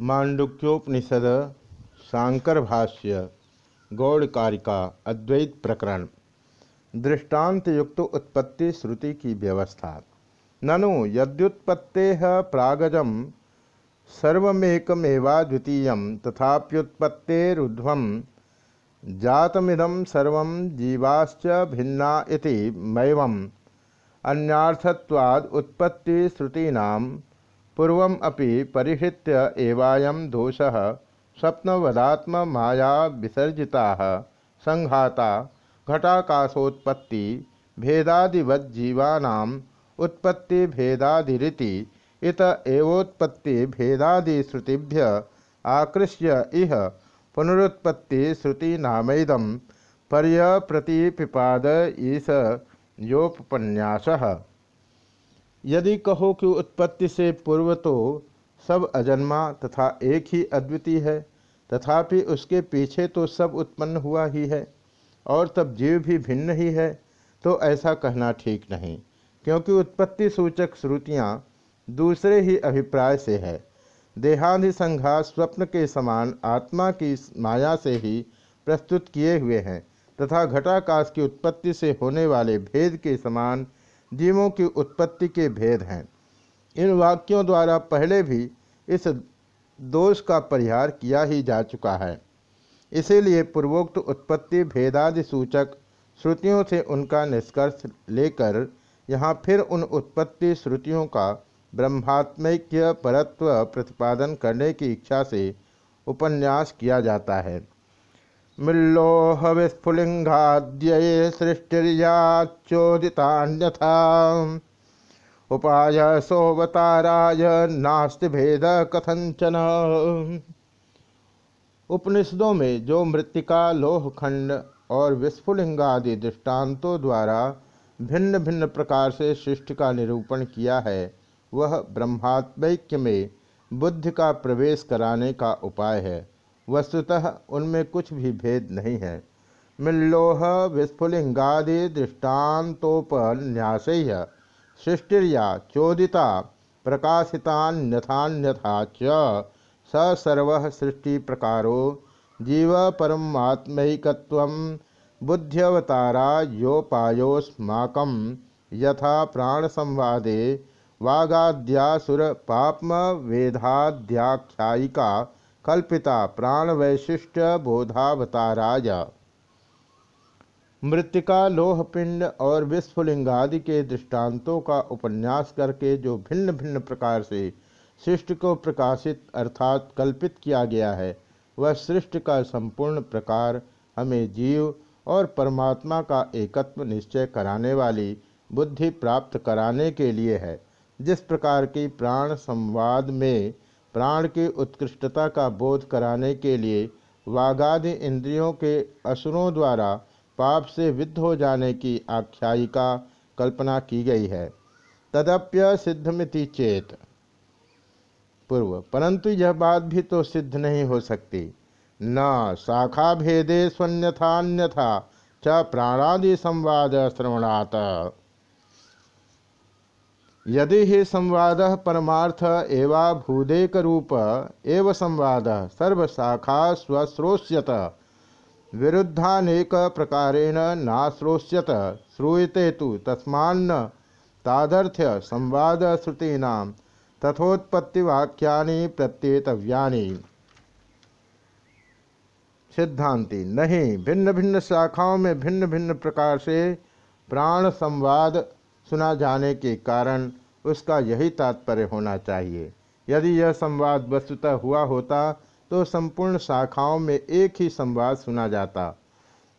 मांडुक्योपनिषद शांकर भाष्य गौड़कारिका, अद्वैत प्रकरण। दृष्टांत युक्त उत्पत्ति श्रुति की व्यवस्था। ननु यद्युत्पत्ते प्रागजम सर्वेकमेवाद्वितीय तथाप्युत्पत्तेरुध्व जातमिदम सर्व जीवाश्च भिन्ना इति अन्यार्थत्वाद उत्पत्ति श्रुतीनाम पूर्वम अपि परिहृत्य एवायम दोष स्वप्नवदात्म माया विसर्जिता संघाता, घटाकाशोत्पत्ति, भेदादिवज्जीवानाम उत्पत्ति भेदादिरीति इत एवोत्पत्ति भेदादिश्रुतिभ्य आकृष्य इह पुनरुत्पत्ति श्रुति नामदम पर्यप्रतिपिपाद ईश योपन्यास। यदि कहो कि उत्पत्ति से पूर्व तो सब अजन्मा तथा एक ही अद्वितीय है, तथापि उसके पीछे तो सब उत्पन्न हुआ ही है, और तब जीव भी भिन्न ही है तो ऐसा कहना ठीक नहीं, क्योंकि उत्पत्ति सूचक श्रुतियाँ दूसरे ही अभिप्राय से है। देहादि संघात स्वप्न के समान आत्मा की माया से ही प्रस्तुत किए हुए हैं, तथा घटाकाश की उत्पत्ति से होने वाले भेद के समान जीवों की उत्पत्ति के भेद हैं। इन वाक्यों द्वारा पहले भी इस दोष का परिहार किया ही जा चुका है। इसीलिए पूर्वोक्त उत्पत्ति भेदादि सूचक श्रुतियों से उनका निष्कर्ष लेकर यहाँ फिर उन उत्पत्ति श्रुतियों का ब्रह्मात्मैक्य परत्व प्रतिपादन करने की इच्छा से उपन्यास किया जाता है। मिल्लोह विस्फुलिंगाद्य सृष्टिर्याचोदितान्यथा उपाय सोवताराय नास्ति भेद कथंचन उपनिषदों में जो मृतिका लोहखंड और विस्फुलिंगादि दृष्टांतों द्वारा भिन्न भिन्न प्रकार से सृष्टि का निरूपण किया है, वह ब्रह्मात्मैक्य में बुद्धि का प्रवेश कराने का उपाय है। वस्तुतः उनमें कुछ भी भेद नहीं है। मिल्लोह विस्फुलिंगादि दृष्टानतोपन्यास सृष्टिर्या चोदिता प्रकाशितान्यथान्यथा च सर्व सृष्टि प्रकारो जीव परमात्मक बुद्ध्यवतारा योपायोस्माक यथा प्राण संवादे वागाद्यासुर पापम वेदाध्याख्यायिका कल्पिता प्राण वैशिष्ट बोधावताराय मृतिका लोहपिंड और विस्फुलिंगादि के दृष्टांतों का उपन्यास करके जो भिन्न भिन्न प्रकार से सृष्टि को प्रकाशित अर्थात कल्पित किया गया है, वह सृष्टि का संपूर्ण प्रकार हमें जीव और परमात्मा का एकत्व निश्चय कराने वाली बुद्धि प्राप्त कराने के लिए है। जिस प्रकार की प्राण संवाद में प्राण की उत्कृष्टता का बोध कराने के लिए वागादि इंद्रियों के असुरों द्वारा पाप से विद्ध हो जाने की आख्यायिका कल्पना की गई है। तदप्य सिद्धमिति चेत। पूर्व, परंतु यह बात भी तो सिद्ध नहीं हो सकती। न शाखा भेदे स्वन्यथान्यथा च प्राणादि संवाद श्रवणात्। यदि ही संवाद परमार्थ एवा भूदेक रूप एव संवाद सर्वशाखा स्वश्रोष्यत। विरुद्धानेक प्रकारेण नाश्रोष्यत। श्रूयते तो तस्मान्न तादर्थ्य संवाद श्रुतीना तथोत्पत्तिवाक्या प्रत्येतव्या सिद्धांति, नहीं भिन्न भिन्न शाखाओं में भिन्न भिन्न प्रकार से प्राण संवाद सुना जाने के कारण उसका यही तात्पर्य होना चाहिए। यदि यह संवाद वस्तुतः हुआ होता तो संपूर्ण शाखाओं में एक ही संवाद सुना जाता।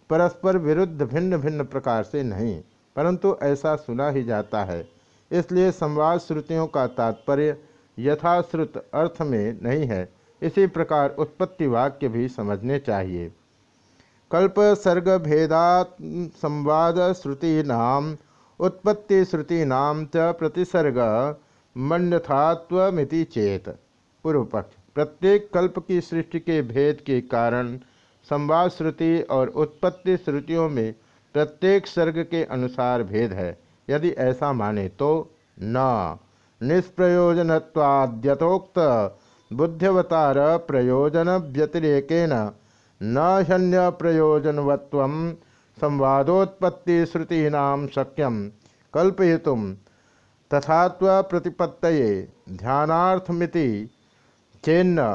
परस्पर विरुद्ध भिन्न भिन्न प्रकार से नहीं, परंतु ऐसा सुना ही जाता है। इसलिए संवाद श्रुतियों का तात्पर्य यथाश्रुत अर्थ में नहीं है। इसी प्रकार उत्पत्ति वाक्य भी समझने चाहिए। कल्प सर्ग भेदात संवाद श्रुति नाम उत्पत्ति श्रुति नाम च प्रतिसर्ग मन्यथात्वमिति चेत। पूर्व पक्ष प्रत्येक कल्प की सृष्टि के भेद के कारण संवाद श्रुति और उत्पत्ति श्रुतियों में प्रत्येक सर्ग के अनुसार भेद है। यदि ऐसा माने तो न। निष्प्रयोजनवाद्यतोक्त बुद्ध्यवतार प्रयोजन व्यतिरेकेन न ह्य प्रयोजनवत्व संवादोत्पत्ति श्रुतीना शक्यम कल्पयुम तथात्व प्रतिपत्त ध्यानार्थमिति चेन्न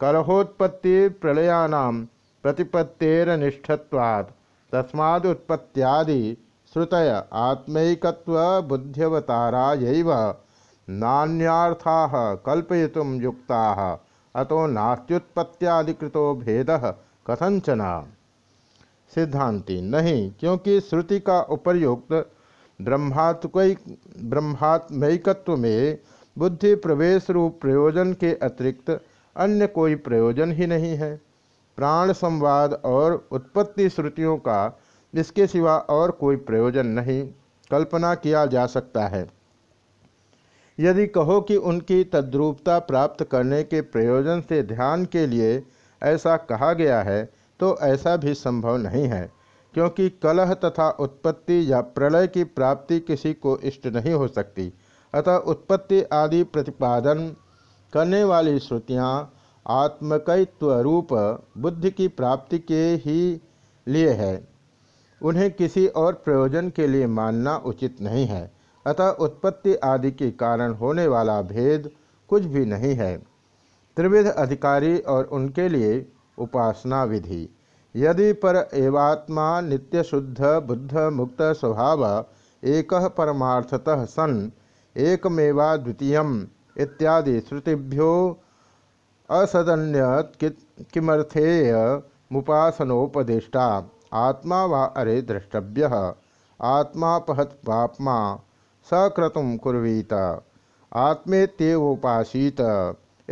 कलहोत्पत्ति प्रलयानाम प्रतिपत्तेरनिष्ठत्वात् तस्मादुत्पत्त्यादि श्रुतय आत्मैकत्व बुद्ध्यवतारा नान्यार्था कल्पयुम युक्ता अतो नास्त्युत्पत्त्यादिकृतो भेद कथंचना सिद्धांति नहीं, क्योंकि श्रुति का उपर्युक्त ब्रह्मात्मक ब्रह्मात्मकत्व में बुद्धि प्रवेश रूप प्रयोजन के अतिरिक्त अन्य कोई प्रयोजन ही नहीं है। प्राण संवाद और उत्पत्ति श्रुतियों का इसके सिवा और कोई प्रयोजन नहीं, कल्पना किया जा सकता है। यदि कहो कि उनकी तद्रूपता प्राप्त करने के प्रयोजन से ध्यान के लिए ऐसा कहा गया है तो ऐसा भी संभव नहीं है, क्योंकि कलह तथा उत्पत्ति या प्रलय की प्राप्ति किसी को इष्ट नहीं हो सकती। अतः उत्पत्ति आदि प्रतिपादन करने वाली श्रुतियाँ आत्मकत्व रूप बुद्धि की प्राप्ति के ही लिए है। उन्हें किसी और प्रयोजन के लिए मानना उचित नहीं है। अतः उत्पत्ति आदि के कारण होने वाला भेद कुछ भी नहीं है। त्रिविध अधिकारी और उनके लिए उपासना विधि। यदि पर एवात्मा नित्य शुद्ध बुद्ध मुक्त स्वभाव एक परमार्थतः सन, एकमेवा द्वितीय इत्यादि श्रुतिभ्यो असदन्य किमर्थेय मुपासनोपदिष्टा। आत्मा वा अरे द्रष्टव्य। आत्मा पहत पापमा सक्रतुम कुर्वीत। आत्मेत्येवोपासीत।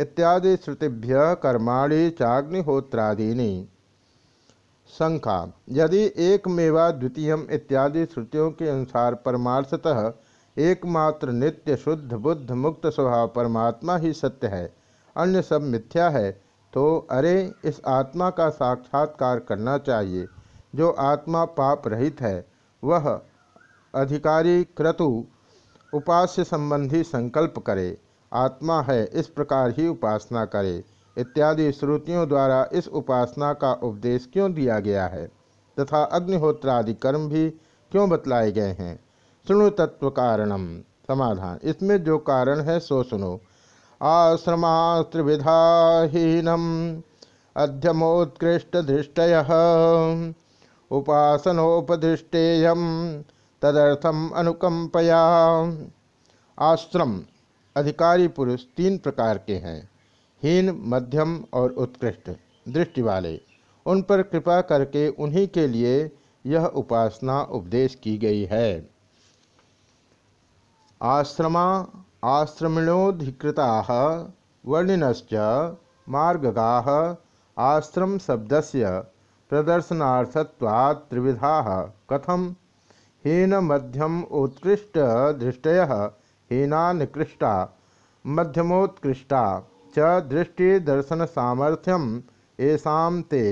इत्यादि श्रुतिभ्य कर्माणि चाग्निहोत्रादीनि। शंका यदि एक मेवा द्वितीय इत्यादि श्रुतियों के अनुसार परमार्थतः एकमात्र नित्य शुद्ध बुद्ध मुक्त स्वभाव परमात्मा ही सत्य है, अन्य सब मिथ्या है तो अरे इस आत्मा का साक्षात्कार करना चाहिए, जो आत्मा पाप रहित है, वह अधिकारी क्रतु उपास्य संबंधी संकल्प करे। आत्मा है, इस प्रकार ही उपासना करे। इत्यादि श्रुतियों द्वारा इस उपासना का उपदेश क्यों दिया गया है? तथा अग्निहोत्रादि कर्म भी क्यों बतलाए गए हैं? सुनो तत्व कारणम। समाधान। इसमें जो कारण है, सो सुनो। आश्रमास्त्रिविधाहीनम अध्यमोत्कृष्ट दृष्टय उपासनोपदृष्टेय तदर्थम अनुकंपया आश्रम। अधिकारी पुरुष तीन प्रकार के हैं, हीन, मध्यम और उत्कृष्ट, दृष्टि वाले। उन पर कृपा करके उन्हीं के लिए यह उपासना उपदेश की गई है। आश्रमा आश्रमिणोधिकृता वर्णिनश्च, मार्गगा, आश्रम शब्दस्य, प्रदर्शनार्थत्वात् त्रिविधा, कथम, हीन, मध्यम, उत्कृष्ट, दृष्टय हीना निकृष्टा मध्यमोत्कृष्टा च दृष्टि दर्शन सामर्थ्यम ऐसा ते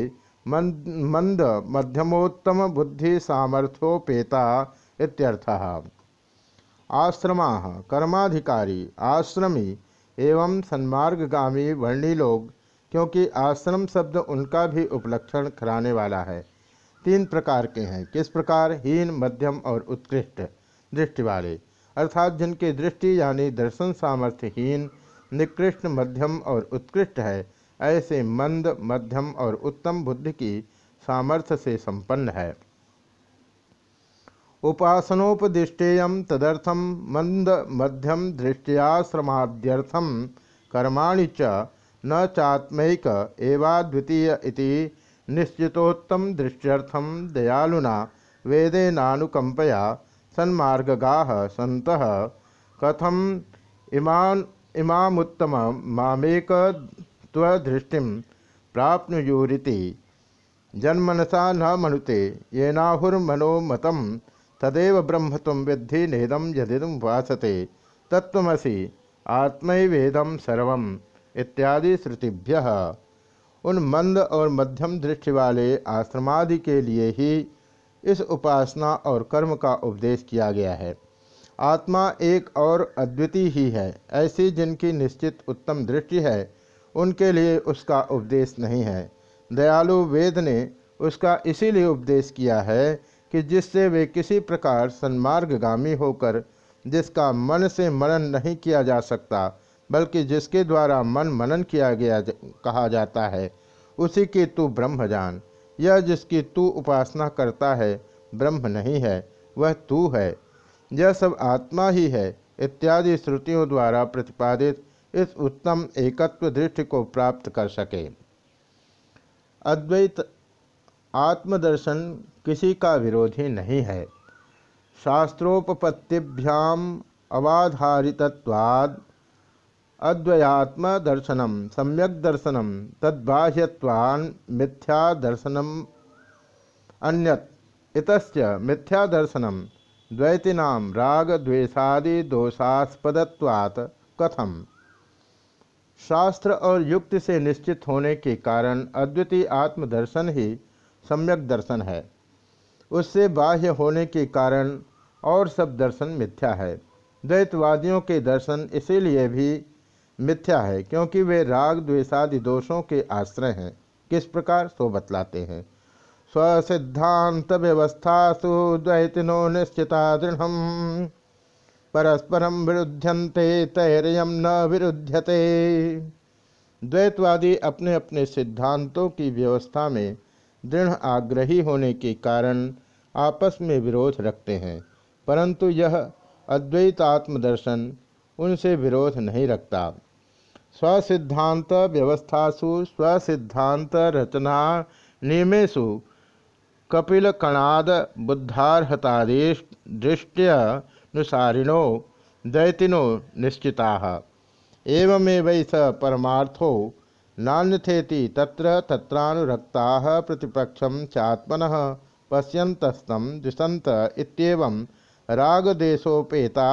मंद मध्यमोत्तम बुद्धि सामर्थ्योपेता इत्यर्थः। आश्रमा, कर्माधिकारी, आश्रमी एवं सन्मार्गगामी वर्णी लोग क्योंकि आश्रम शब्द उनका भी उपलक्षण कराने वाला है। तीन प्रकार के हैं। किस प्रकार? हीन, मध्यम और उत्कृष्ट। दृष्टि वाले। अर्थात जिनकी दृष्टि यानी दर्शन सामर्थ्यहीन, निकृष्ट मध्यम और उत्कृष्ट है, ऐसे मंद, मध्यम और उत्तम बुद्धि की सामर्थ्य से संपन्न है। उपासनोपदिष्टेय तदर्थम मंद, मध्यम दृष्टियाश्रमाद्यर्थम कर्माणि च न चात्मक एवाद्वितीय निश्चितोत्तम दृष्ट्यर्थम दयालुना वेदेनानुकंपया सन्मार्गगा सत कथम इमान इमामुत्तम मामेक त्वदृष्टि जन्मनसा न मनुते, येनाहुर्मनोमत, तदेव ब्रह्म तुम विद्धि नेदम यदिदम वासते। तत्वसी आत्मवेदम सर्व इत्यादि श्रुतिभ्य। उन मंद और मध्यम दृष्टि वाले आश्रमादि के लिए ही इस उपासना और कर्म का उपदेश किया गया है। आत्मा एक और अद्वितीय ही है, ऐसी जिनकी निश्चित उत्तम दृष्टि है, उनके लिए उसका उपदेश नहीं है। दयालु वेद ने उसका इसीलिए उपदेश किया है कि जिससे वे किसी प्रकार सन्मार्गामी होकर, जिसका मन से मनन नहीं किया जा सकता, बल्कि जिसके द्वारा मन मनन किया गया कहा जाता है, उसी के तू ब्रह्म जान यह जिसकी तू उपासना करता है, ब्रह्म नहीं है, वह तू है। यह सब आत्मा ही है, इत्यादि श्रुतियों द्वारा प्रतिपादित इस उत्तम एकत्व दृष्टि को प्राप्त कर सके। अद्वैत आत्मदर्शन किसी का विरोधी नहीं है। शास्त्रोपत्तिभ्याम अवाधारितवाद अद्वयात्म दर्शनम सम्यक दर्शनम तद्बाह्यवान मिथ्या दर्शनम अन्यत। इतस्य मिथ्या दर्शनम द्वैतीना राग द्वेषादि दोषास्पदत्वात् कथम? शास्त्र और युक्ति से निश्चित होने के कारण अद्वितीय आत्मदर्शन ही सम्यक दर्शन है। उससे बाह्य होने के कारण और सब दर्शन मिथ्या है। द्वैतवादियों के दर्शन इसीलिए भी मिथ्या है, क्योंकि वे राग, द्वेषादि दोषों के आश्रय हैं। किस प्रकार? सो बतलाते हैं। स्वसिद्धांत व्यवस्थासु द्वैतिनो निश्चिता दृढ़ परस्परम विरुद्धंते तैरयम न विरुद्धते द्वैतवादी अपने अपने सिद्धांतों की व्यवस्था में दृढ़ आग्रही होने के कारण आपस में विरोध रखते हैं, परंतु यह अद्वैत आत्मदर्शन उनसे विरोध नहीं रखता। स्वसिद्धांत व्यवस्थासु, स्वसिद्धांत रचना नियमेशु कपिल कणाद बुद्धारहतादेश दृष्टियानुसारिणो दैतिनो निश्चिता। एवमेव स परमार्थो, नान्यथेति तत्र तत्रानुरक्ता प्रतिपक्षम चात्मन पश्यन्तस्तम दिशंत इत्येवं रागदेशोपेता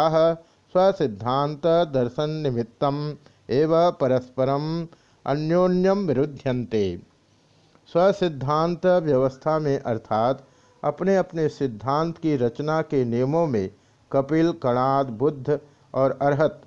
स्वसिद्धांत दर्शन निमित्तम एव परस्परम अन्योन्यम विरुध्यन्ते। स्वसिद्धांत व्यवस्था में अर्थात अपने अपने सिद्धांत की रचना के नियमों में कपिल, कणाद, बुद्ध और अर्हत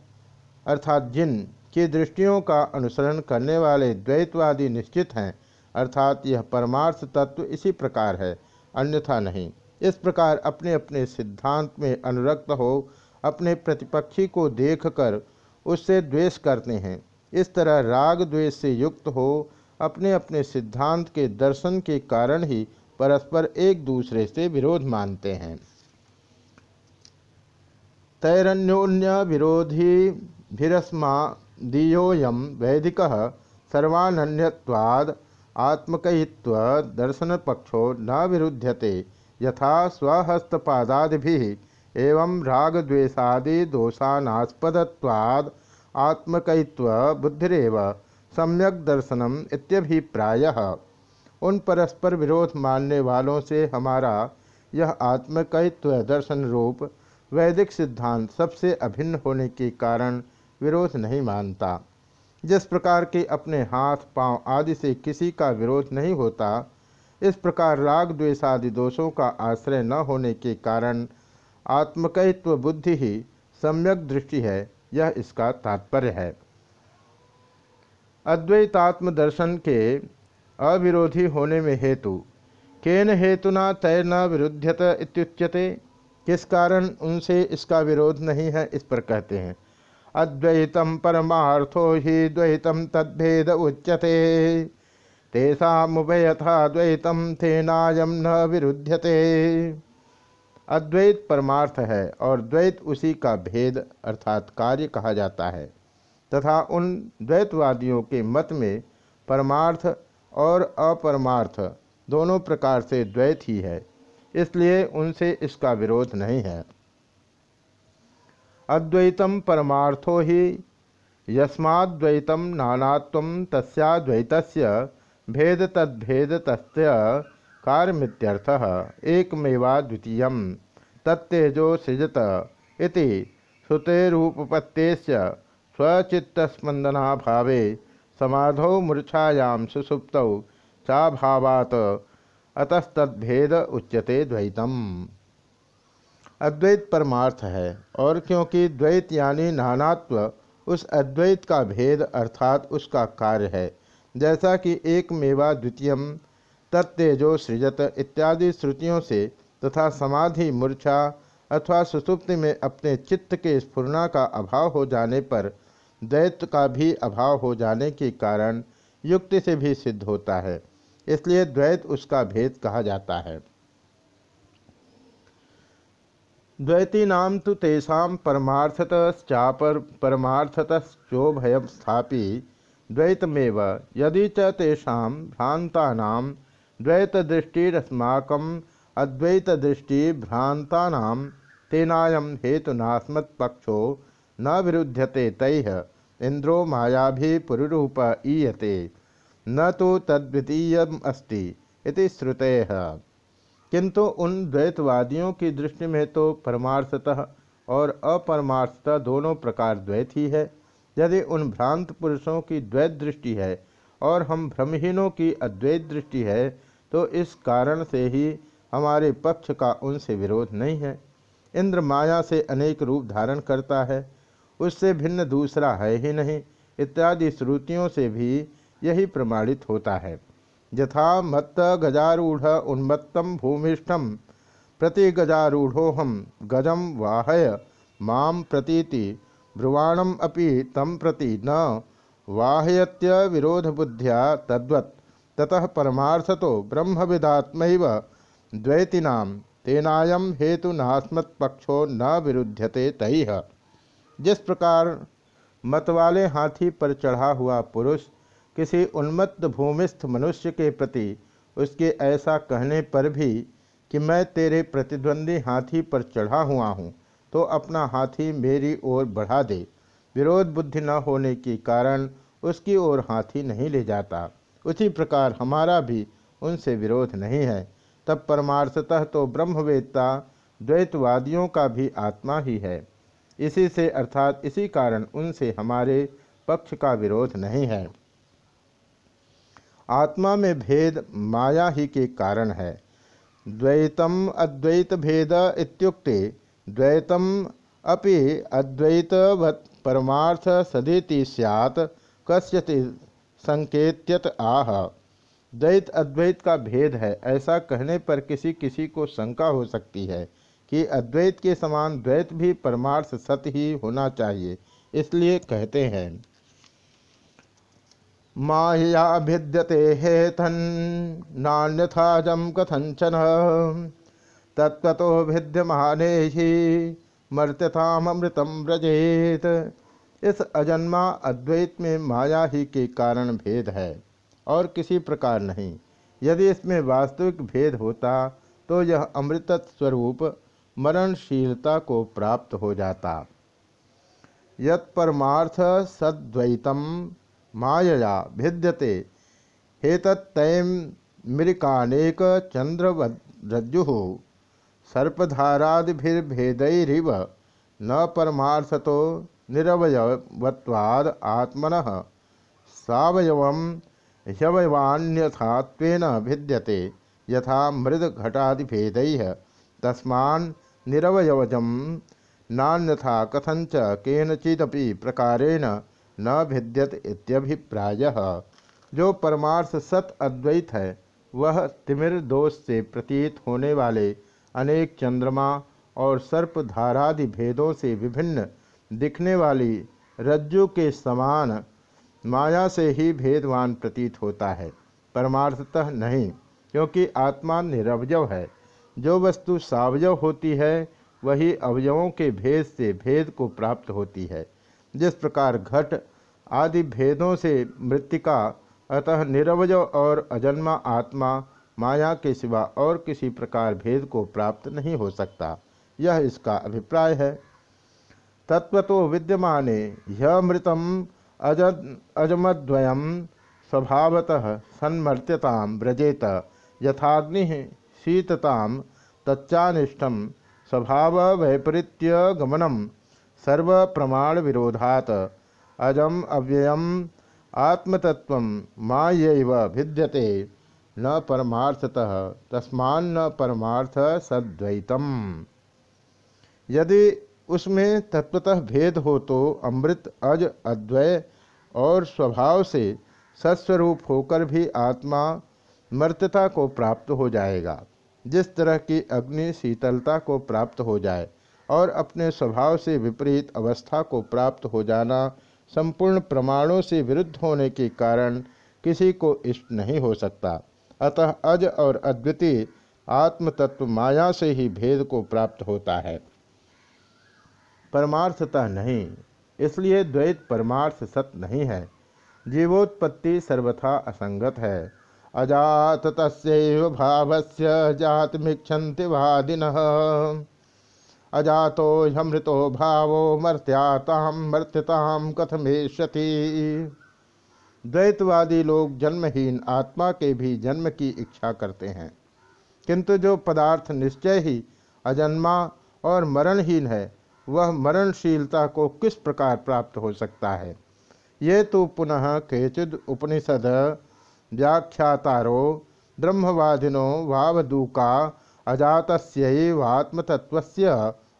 अर्थात जिन की दृष्टियों का अनुसरण करने वाले द्वैतवादी निश्चित हैं, अर्थात यह परमार्थ तत्व इसी प्रकार है, अन्यथा नहीं। इस प्रकार अपने अपने सिद्धांत में अनुरक्त हो, अपने प्रतिपक्षी को देखकर उससे द्वेष करते हैं। इस तरह राग द्वेष से युक्त हो अपने अपने सिद्धांत के दर्शन के कारण ही परस्पर एक दूसरे से विरोध मानते हैं। तैरन्योन्य विरोधी भिरस्मा दीयोयम वैदिक सर्वान्यवाद आत्मकयित्व दर्शन पक्षो न विरुध्यते। यथा स्वहस्तपादादि एवं रागद्वेषादि दोषानास्पदत्वाद आत्मकयित्व बुद्धिरेव सम्यक दर्शनम इत्यभिप्रायः। उन परस्पर विरोध मानने वालों से हमारा यह आत्मकयित्व दर्शन रूप वैदिक सिद्धांत सबसे अभिन्न होने के कारण विरोध नहीं मानता। जिस प्रकार के अपने हाथ, पाँव आदि से किसी का विरोध नहीं होता, इस प्रकार राग द्वेषादि दोषों का आश्रय न होने के कारण आत्मकयित्व बुद्धि ही सम्यक दृष्टि है, यह इसका तात्पर्य है। अद्वैतात्म दर्शन के अविरोधी होने में हेतु, केन हेतुना तय न विरुद्धत इत्युच्यते, किस कारण उनसे इसका विरोध नहीं है, इस पर कहते हैं। अद्वैतम परमार्थो ही द्वैतम तद्भेद उच्यते, तेषामुभयथा द्वैतम थेनायम न विरुध्यते। अद्वैत परमार्थ है और द्वैत उसी का भेद अर्थात कार्य कहा जाता है, तथा उन द्वैतवादियों के मत में परमार्थ और अपरमार्थ दोनों प्रकार से द्वैत ही है, इसलिए उनसे इसका विरोध नहीं है। अद्वैतम परमार्थो ही यस्माद्वैतम नानात्व तस्याद्वैत भेद तद्भेद तस्य कार्यमित्यर्थ एकमेवा द्वितीय तत्तेजो सृजत इति श्रुतेरूपपत्तेस्य स्वचित्तस्पंदनाभावे समाधौ मूर्छायां सुसुप्तौ चाभावात अतस्तद्भेद उच्यते द्वैतम। अद्वैत परमार्थ है, और क्योंकि द्वैत यानी नानात्व, उस अद्वैत का भेद अर्थात उसका कार्य है। जैसा कि एक मेवा द्वितीयम तत्तेजो सृजत इत्यादि श्रुतियों से तथा समाधि मूर्छा अथवा सुसुप्ति में अपने चित्त के स्फुरना का अभाव हो जाने पर द्वैत का भी अभाव हो जाने के कारण युक्ति से भी सिद्ध होता है। इसलिए द्वैत उसका भेद कहा जाता है। द्वैती नाम तो तेषा परमार्थतश्चापर परमार्थतश्चोभय स्थापी द्वैतमेव यदि च तेषा भ्रांता द्वैत दृष्टिरस्माक अद्वैत भ्रांता तेनायम हेतुनास्मत्पक्षो न विरुध्यते तैह इंद्रो माया भी पुरुरूप ईयते। न तो तद्वितीय अस्ति इति श्रुते। किंतु उन द्वैतवादियों की दृष्टि में तो परमार्थतः और अपरमार्थतः दोनों प्रकार द्वैत ही है। यदि उन भ्रांत पुरुषों की द्वैत दृष्टि है और हम भ्रमहीनों की अद्वैत दृष्टि है तो इस कारण से ही हमारे पक्ष का उनसे विरोध नहीं है। इंद्र माया से अनेक रूप धारण करता है। उससे भिन्न दूसरा है ही नहीं। इत्यादि श्रुतियों से भी यही प्रमाणित होता है। यथा मत्त गजारूढ़ उन्मत्तम भूमिष्ठम प्रति गजारूढ़ोहम गजम वाहय माम प्रतीति ब्रुवाणम अपि तम प्रति न वाहयत्य विरोध बुद्धिया तद्वत् ततः परमार्थतो ब्रह्मविदात्म द्वैतीना तेनायम हेतु नास्मत्पक्षो न विरुध्यते तही जिस प्रकार मतवाले हाथी पर चढ़ा हुआ पुरुष किसी उन्मत्त भूमिस्थ मनुष्य के प्रति उसके ऐसा कहने पर भी कि मैं तेरे प्रतिद्वंदी हाथी पर चढ़ा हुआ हूँ तो अपना हाथी मेरी ओर बढ़ा दे। विरोध बुद्धि न होने के कारण उसकी ओर हाथी नहीं ले जाता। उसी प्रकार हमारा भी उनसे विरोध नहीं है। तब परमार्थतः तो ब्रह्मवेत्ता द्वैतवादियों का भी आत्मा ही है। इसी से अर्थात इसी कारण उनसे हमारे पक्ष का विरोध नहीं है। आत्मा में भेद माया ही के कारण है। द्वैतम अद्वैत भेद इत्युक्ते द्वैतम अपि अद्वैत परमार्थ सदिति सैत कस्यति संकेत्यत आह। द्वैत अद्वैत का भेद है। ऐसा कहने पर किसी किसी को शंका हो सकती है कि अद्वैत के समान द्वैत भी परमार्थ सत्य ही होना चाहिए, इसलिए कहते हैं। माया भिद्यते हेतन नान्यथाजम कथंचन तत्वतो भिद्यमाने ही मर्त्यताम अमृतम व्रजेत। इस अजन्मा अद्वैत में माया ही के कारण भेद है, और किसी प्रकार नहीं। यदि इसमें वास्तविक भेद होता तो यह अमृत स्वरूप मरणशीलता को प्राप्त हो जाता। यत्परमार्थ सद्वैतम मायया भिद्यते हेतत्तैम मृकानेक चंद्रवज्जु सर्पधारादिभिर्भेदैरिव न परमार्थतो निरवयवत्वाद आत्मन सवयव ह्यवयवान्यथात्वेन भिद्यते, यथा मृदघटादिभेद। तस्मान निरवयवजम नान्यथा कथंच केनचिदपि प्रकारेण न भिद्यत इत्यभिप्राय। जो परमार्थ सत अद्वैत है, वह तिमिर दोष से प्रतीत होने वाले अनेक चंद्रमा और सर्पधारादि भेदों से विभिन्न दिखने वाली रज्जु के समान माया से ही भेदवान प्रतीत होता है। परमार्थतः नहीं, क्योंकि आत्मा निरवयव है। जो वस्तु सावयव होती है, वही अवयवों के भेद से भेद को प्राप्त होती है। जिस प्रकार घट आदि भेदों से मृतिका, अतः निरवयव और अजन्मा आत्मा माया के सिवा और किसी प्रकार भेद को प्राप्त नहीं हो सकता। यह इसका अभिप्राय है। तत्व तो विद्यमाने, ह्यमृतम अज, अजमद्वयम स्वभावतः सन्मर्त्यता व्रजेत, यथाग्नि शीतता तच्चानिष्ठम स्वभाव वैपरीत्य गमनम सर्व प्रमाण विरोधात अजम अव्ययम आत्मतत्व मायव भिद्यते, न परमार्थतः तस्मान न परमार्थ सद्वैतम यदि उसमें तत्वतः भेद हो तो अमृत, अज अद्वय और स्वभाव से सत्स्वरूप होकर भी आत्मा मर्त्यता को प्राप्त हो जाएगा। जिस तरह की अग्नि शीतलता को प्राप्त हो जाए और अपने स्वभाव से विपरीत अवस्था को प्राप्त हो जाना संपूर्ण प्रमाणों से विरुद्ध होने के कारण किसी को इष्ट नहीं हो सकता। अतः अज और अद्वितीय आत्मतत्व माया से ही भेद को प्राप्त होता है। परमार्थता नहीं, इसलिए द्वैत परमार्थ सत्य नहीं है। जीवोत्पत्ति सर्वथा असंगत है। अजात तस्व भाव से जातमीक्षति वादिन। अजातो हमृतो भावो मर्त्याताम मर्त्यताम कथमेशति द्वैतवादी लोग जन्महीन आत्मा के भी जन्म की इच्छा करते हैं। किंतु जो पदार्थ निश्चय ही अजन्मा और मरणहीन है वह मरणशीलता को किस प्रकार प्राप्त हो सकता है? ये तो पुनः केचिद उपनिषद, व्याख्यातारो, ब्रह्मवादिनो, वावदूका अजात आत्मतत्व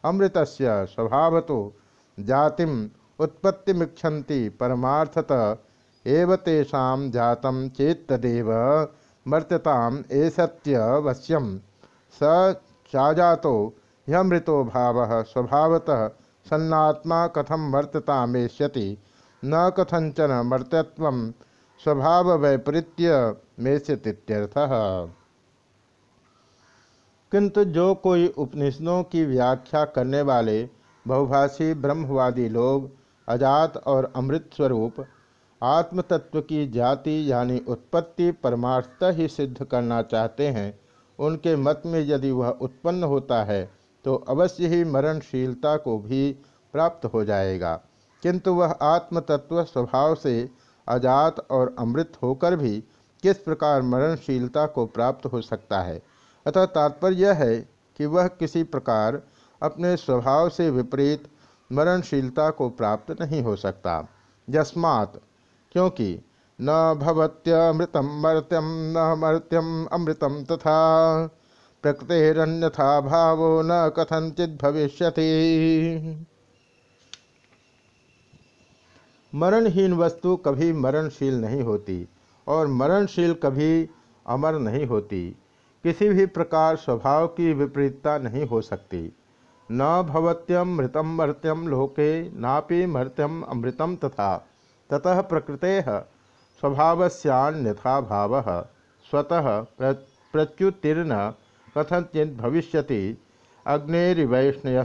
अमृत स्वभाव तो जाति उत्पत्तिमीक्षति परमार्थत, एव तेषां जातं चेत्तदेव, मर्त्यताम एसत्यवश्यम स चाजातो ह्यमृतो भाव स्वभावतः सन्नात्मा कथम वर्तता मर्त्यतामेष्यति न कथंचन मर्त्यत्व स्वभाव वैपरीत्य मेष्यतीत्यर्थः। किंतु जो कोई उपनिषदों की व्याख्या करने वाले बहुभाषी, ब्रह्मवादी लोग, अजात और अमृत स्वरूप, आत्मतत्व की जाति यानी उत्पत्ति परमार्थता ही सिद्ध करना चाहते हैं, उनके मत में यदि वह उत्पन्न होता है तो अवश्य ही मरणशीलता को भी प्राप्त हो जाएगा। किंतु वह आत्मतत्व स्वभाव से अजात और अमृत होकर भी किस प्रकार मरणशीलता को प्राप्त हो सकता है? अतः तात्पर्य यह है कि वह किसी प्रकार अपने स्वभाव से विपरीत मरणशीलता को प्राप्त नहीं हो सकता। यस्मात्, क्योंकि न भवत्यमृतम मर्त्यम न मर्त्यम अमृतम तथा प्रकृतिरन्यथा भावो न कथनचित भविष्य मरणहीन वस्तु कभी मरणशील नहीं होती और मरणशील कभी अमर नहीं होती। किसी भी प्रकार स्वभाव की विपरीतता नहीं हो सकती। न भवत्यम मृतम मर्त्यम लोके, नापि मर्त्यम अमृतम तथा। ततः प्रकृते स्वभावस्यान्यथा भाव स्वतः प्रत्युत्तीर्ण कथनचित भविष्य अग्निवैष्णय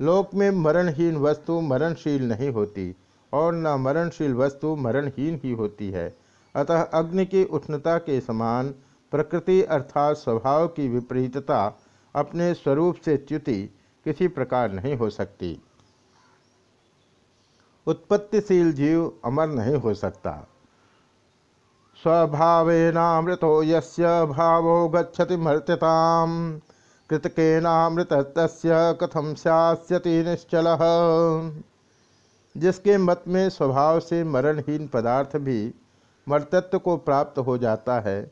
लोक में मरणहीन वस्तु मरणशील नहीं होती, और न मरणशील वस्तु मरणहीन ही होती है। अतः अग्नि की उष्णता के समान प्रकृति अर्थात स्वभाव की विपरीतता अपने स्वरूप से च्युति किसी प्रकार नहीं हो सकती। उत्पत्तिशील जीव अमर नहीं हो सकता। स्वभावेनामृतो यस्य भावो गच्छति कृतकेनामृत कथम स्यास्यति निश्चल। जिसके मत में स्वभाव से मरणहीन पदार्थ भी मर्तत्व को प्राप्त हो जाता है,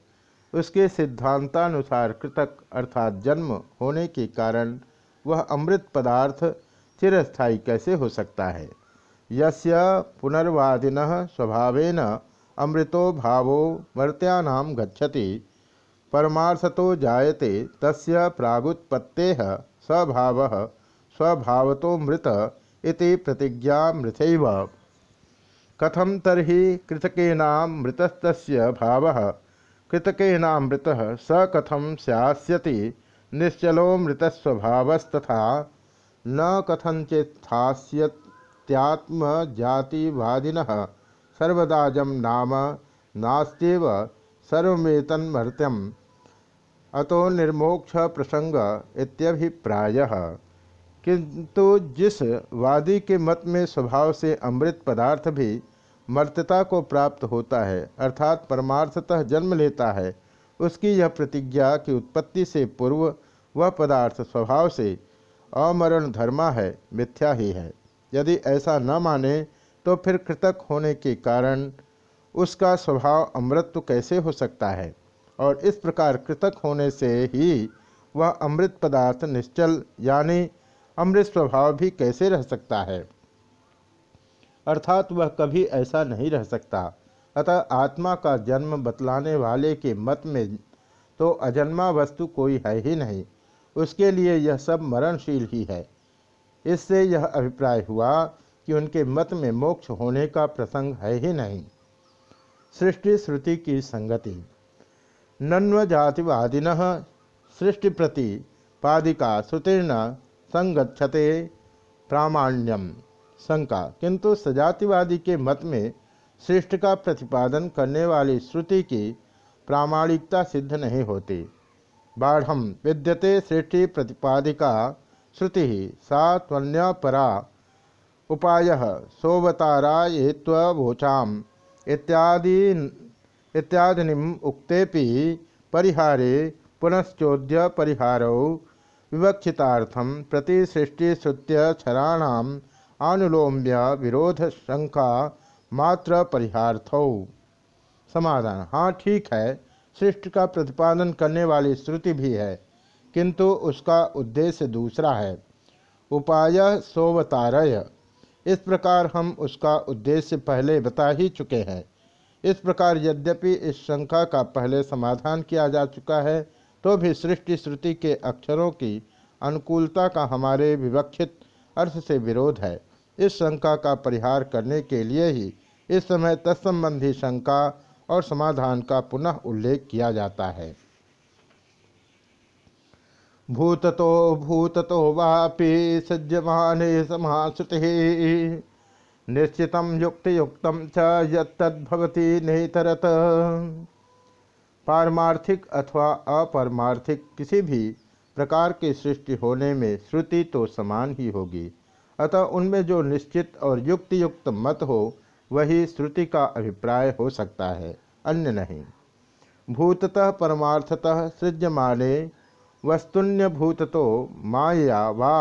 उसके सिद्धांतानुसार कृतक अर्थात जन्म होने के कारण वह अमृत पदार्थ चिरस्थायी कैसे हो सकता है? यस्य पुनर्वादिन स्वभावेन अमृतो भावो मर्त्यानाम गच्छति। परमार्थतो जायते, तस्य प्रागुत्पत्ते स्वभाव, स्वभावतो मृत इति प्रतिज्ञा मृथैव कथम तरी कृतकेनामृतस्त भाव? कृतकेनामृत स कथम सैस्यति निश्चलोमृतस्वभावस्तथा न कथंचित्थास्यत्यात्मजातिवादिन सर्वदाजम नाम नास्त्यव सर्वमेतन्मर्त्यम। अतो निर्मोक्ष प्रसंग इत्यभिप्राय। किंतु जिस वादी के मत में स्वभाव से अमृत पदार्थ भी मर्तता को प्राप्त होता है, अर्थात परमार्थतः जन्म लेता है, उसकी यह प्रतिज्ञा की उत्पत्ति से पूर्व वह पदार्थ स्वभाव से अमरण धर्मा है, मिथ्या ही है। यदि ऐसा न माने तो फिर कृतक होने के कारण उसका स्वभाव अमृत कैसे हो सकता है? और इस प्रकार कृतक होने से ही वह अमृत पदार्थ निश्चल, यानी अमृत स्वभाव भी कैसे रह सकता है? अर्थात वह कभी ऐसा नहीं रह सकता। अतः आत्मा का जन्म बतलाने वाले के मत में तो अजन्मा वस्तु कोई है ही नहीं। उसके लिए यह सब मरणशील ही है। इससे यह अभिप्राय हुआ कि उनके मत में मोक्ष होने का प्रसंग है ही नहीं। सृष्टि श्रुति की संगति। नन्व जातिवादिन सृष्टि प्रति पादिका श्रुतिर्न संगच्छते प्रामाण्यम शंका। किंतु सजातिवादी के मत में सृष्टि का प्रतिपादन करने वाली श्रुति की प्रामाणिकता सिद्ध नहीं होती। बाढ़ विद्यते सृष्टि प्रतिपादिका श्रुति सा त्वन्यपरा उपाय सोवतारायेत्वोचा इत्यादि इत्यादिनिम उक्तेपि परिहारे पुनश्चोद्य परिहारौ विवक्षितार्थम प्रतिसृष्टिश्रुत्यक्षराणाम अनुलोम्य विरोध शंका मात्र परिहार्थ समाधान। हाँ ठीक है। सृष्टि का प्रतिपादन करने वाली श्रुति भी है, किंतु उसका उद्देश्य दूसरा है। उपाय सोवतारय। इस प्रकार हम उसका उद्देश्य पहले बता ही चुके हैं। इस प्रकार यद्यपि इस शंका का पहले समाधान किया जा चुका है तो भी सृष्टि श्रुति के अक्षरों की अनुकूलता का हमारे विवक्षित अर्थ से विरोध है। इस शंका का परिहार करने के लिए ही इस समय तत्संबंधी शंका और समाधान का पुनः उल्लेख किया जाता है। भूततो भूततो वापि सज्जमाने समाश्रुति। निश्चित युक्त युक्त यद्भवती नेतरत। पारमार्थिक अथवा अपारमार्थिक किसी भी प्रकार की सृष्टि होने में श्रुति तो समान ही होगी। अतः उनमें जो निश्चित और युक्त युक्त मत हो, वही श्रुति का अभिप्राय हो सकता है, अन्य नहीं। भूततः, परमार्थतः सृज्यमाने वस्तुन्यभूततो माया वा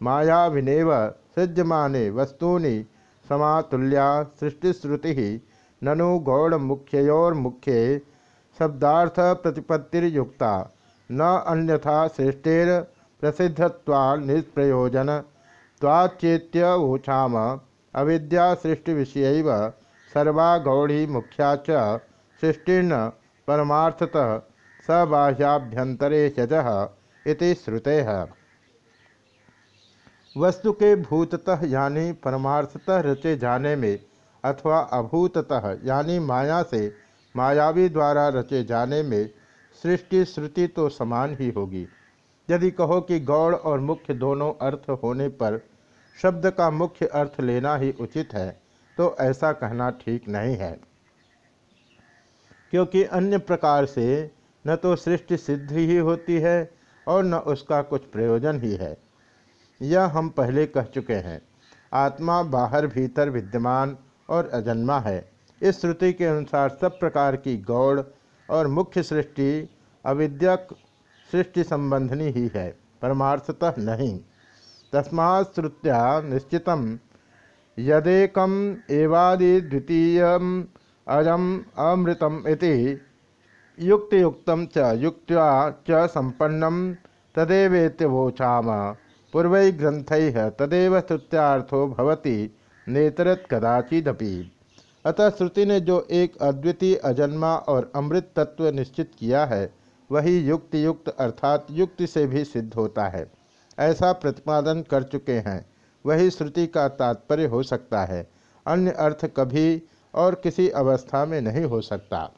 मायाविनेव सृज्यमाने वस्तूनि समातुल्या सृष्टिश्रुति। ननु गौड़ मुख्योर्मुख्ये शब्दार्थ प्रतिपत्तिर्युक्ता न अन्यथा सृष्टिर प्रसिद्धत्वा निष्प्रयोजन त्वाचेत्यवोचाम अविद्या सृष्टि विषय सर्वा गौड़ी मुख्या सृष्टिर्न परमार्थतः सबाह्याभ्यंतरे चज इति श्रुते। है वस्तु के भूततः यानी परमार्थतः रचे जाने में, अथवा अभूततः यानी माया से मायावी द्वारा रचे जाने में, सृष्टि श्रुति तो समान ही होगी। यदि कहो कि गौड़ और मुख्य दोनों अर्थ होने पर शब्द का मुख्य अर्थ लेना ही उचित है तो ऐसा कहना ठीक नहीं है। क्योंकि अन्य प्रकार से न तो सृष्टि सिद्धि ही होती है और न उसका कुछ प्रयोजन ही है। यह हम पहले कह चुके हैं। आत्मा बाहर भीतर विद्यमान और अजन्मा है। इस श्रुति के अनुसार सब प्रकार की गौड़ और मुख्य सृष्टि अविद्यक सृष्टि संबंधनी ही है, परमार्थतः नहीं। तस्मात्या निश्चित यदेकम एवादि द्वितीय अजम अमृतम इति युक्तियुक्त च, युक्त्या च संपन्नम तदेवेत्यवोचाम पूर्व ग्रंथ तदेव स्तुत्यार्थो भवति, नेतरत कदाचिदपि। अतः श्रुति ने जो एक अद्वितीय अजन्मा और अमृत तत्व निश्चित किया है, वही युक्ति युक्त अर्थात युक्ति से भी सिद्ध होता है। ऐसा प्रतिपादन कर चुके हैं, वही श्रुति का तात्पर्य हो सकता है, अन्य अर्थ कभी और किसी अवस्था में नहीं हो सकता।